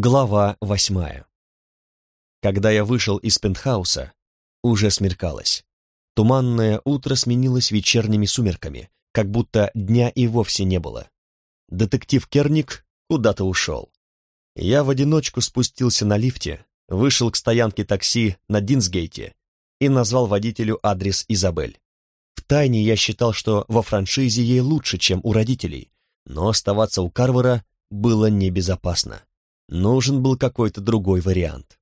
Глава восьмая. Когда я вышел из пентхауса, уже смеркалось. Туманное утро сменилось вечерними сумерками, как будто дня и вовсе не было. Детектив Керник куда-то ушел. Я в одиночку спустился на лифте, вышел к стоянке такси на Динсгейте и назвал водителю адрес Изабель. Втайне я считал, что во франшизе ей лучше, чем у родителей, но оставаться у Карвара было небезопасно. Нужен был какой-то другой вариант.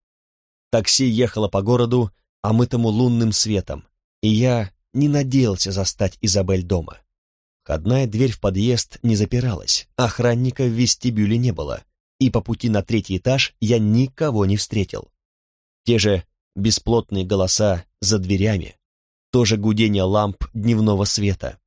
Такси ехало по городу, омытому лунным светом, и я не надеялся застать Изабель дома. Входная дверь в подъезд не запиралась, охранника в вестибюле не было, и по пути на третий этаж я никого не встретил. Те же бесплотные голоса за дверями, тоже гудение ламп дневного света.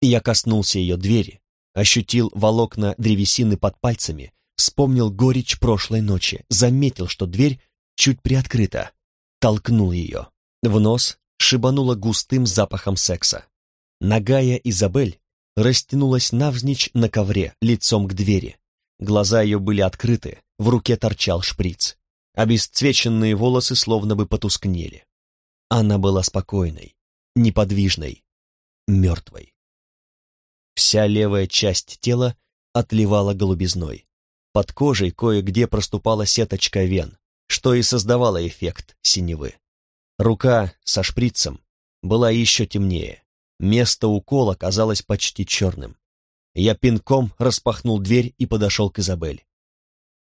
Я коснулся ее двери, ощутил волокна древесины под пальцами, вспомнил горечь прошлой ночи, заметил, что дверь чуть приоткрыта, толкнул ее. В нос шибануло густым запахом секса. Нагая Изабель растянулась навзничь на ковре, лицом к двери. Глаза ее были открыты, в руке торчал шприц. Обесцвеченные волосы словно бы потускнели. Она была спокойной, неподвижной, мертвой. Вся левая часть тела отливала голубизной. Под кожей кое-где проступала сеточка вен, что и создавало эффект синевы. Рука со шприцем была еще темнее. Место укола казалось почти черным. Я пинком распахнул дверь и подошел к Изабель.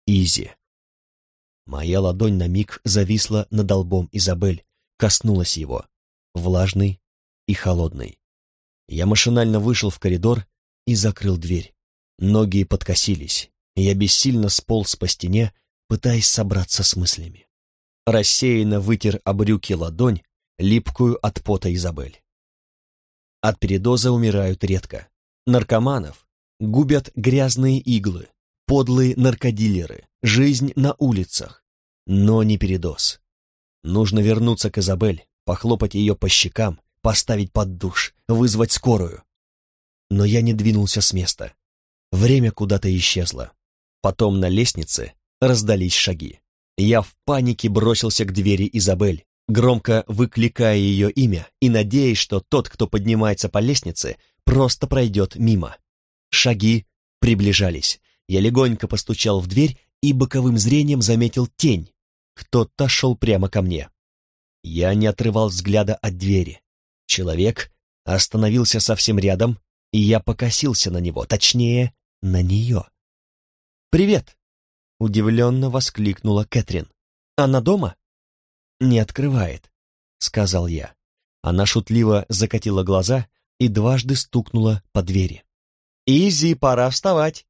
Изи. Моя ладонь на миг зависла над долбом Изабель, коснулась его, влажный и холодный. Я машинально вышел в коридор и закрыл дверь. Ноги подкосились, я бессильно сполз по стене, пытаясь собраться с мыслями. Рассеянно вытер об брюки ладонь, липкую от пота Изабель. От передоза умирают редко. Наркоманов губят грязные иглы, подлые наркодилеры, жизнь на улицах. Но не передоз. Нужно вернуться к Изабель, похлопать ее по щекам, поставить под душ, вызвать скорую. Но я не двинулся с места. Время куда-то исчезло. Потом на лестнице раздались шаги. Я в панике бросился к двери Изабель, громко выкликая ее имя и надеясь, что тот, кто поднимается по лестнице, просто пройдет мимо. Шаги приближались. Я легонько постучал в дверь и боковым зрением заметил тень. Кто-то шел прямо ко мне. Я не отрывал взгляда от двери. Человек остановился совсем рядом, и я покосился на него, точнее, на нее. «Привет!» — удивленно воскликнула Кэтрин. «Она дома?» «Не открывает», — сказал я. Она шутливо закатила глаза и дважды стукнула по двери. «Изи, пора вставать!»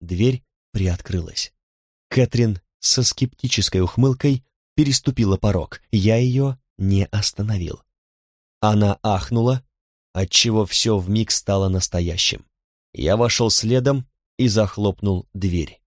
Дверь приоткрылась. Кэтрин со скептической ухмылкой переступила порог. Я ее не остановил. Она ахнула, отчего все вмиг стало настоящим. Я вошел следом и захлопнул дверь.